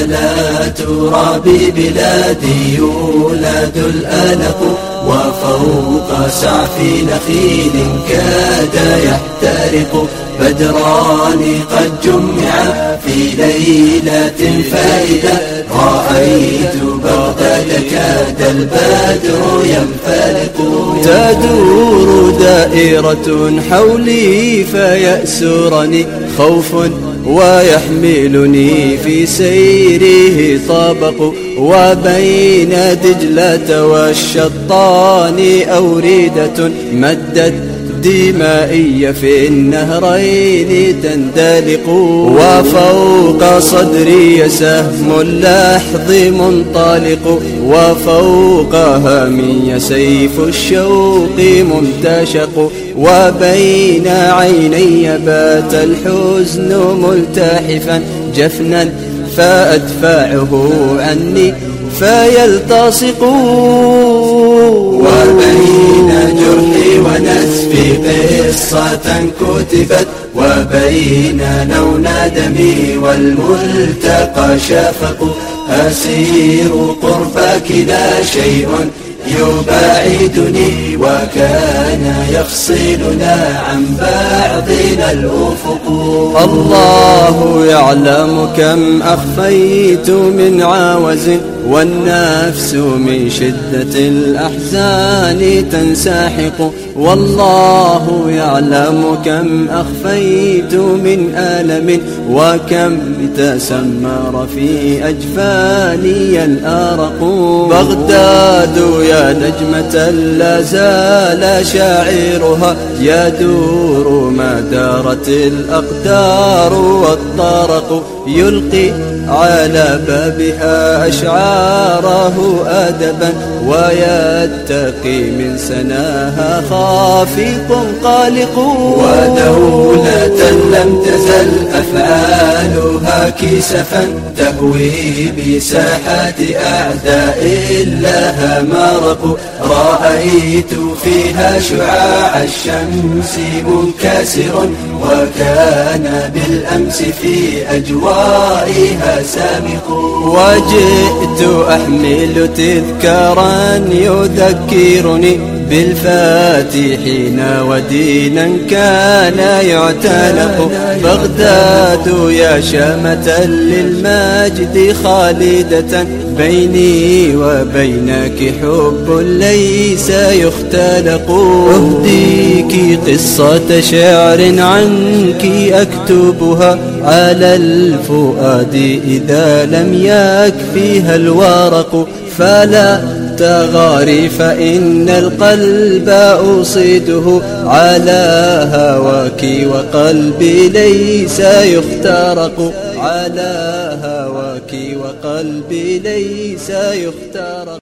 على تراب بلادي يولد الألق وفوق سعف نخيل كاد يحترق. بدران قد جمع في ليلة فائدة. رأيت بغداد كاد البدر ينفلق. تدور دائرة حولي فيأسرني خوف ويحملني في سيره طابق وبين دجلة والشطان أوريدة مدت دمائي في النهرين تندلق وفوق صدري سهم اللحظ منطلق وفوق هامي سيف الشوق ممتشق وبين عيني بات الحزن ملتحفا جفنا فأدفعه عني فيلتصق وبين جرحي ونسفي قصة كتبت وبين لون دمي والملتقى شفق أسير قربك لا شيء يباعدني. وكان يفصلنا عن بعضنا الأفق. الله يعلم كم أخفيت من عاوز والنفس من شدة الأحزان تنساحق. والله يعلم كم أخفيت من ألم وكم تسمر في أجفاني الآرق. بغداد يا نجمة لا زال شاعرها يدور ما دارت الأقدار والطرق يلقي على بابها أشعاره أدبا ويتقي من سناها خافق قالق ودولة لم تزل أفعالها كسفا تهوي بساحات أعداء لها مرق. رأيت فيها شعاع الشمس منكسر وكان بالأمس في أجوائها سامق. وجئت أحمل تذكارا يذكرني بالفاتحين ودينا كان يعتنق بغداد يا شامة للمجد خالدة بيني وبينك حب ليس يختلق. أهديك قصة شعر عنك أكتبها على الفؤاد إذا لم يكفيها الورق. فلا تغاري فإن القلب أصيده على هواك وقلبي ليس يخترق على هواك وقلبي ليس يخترق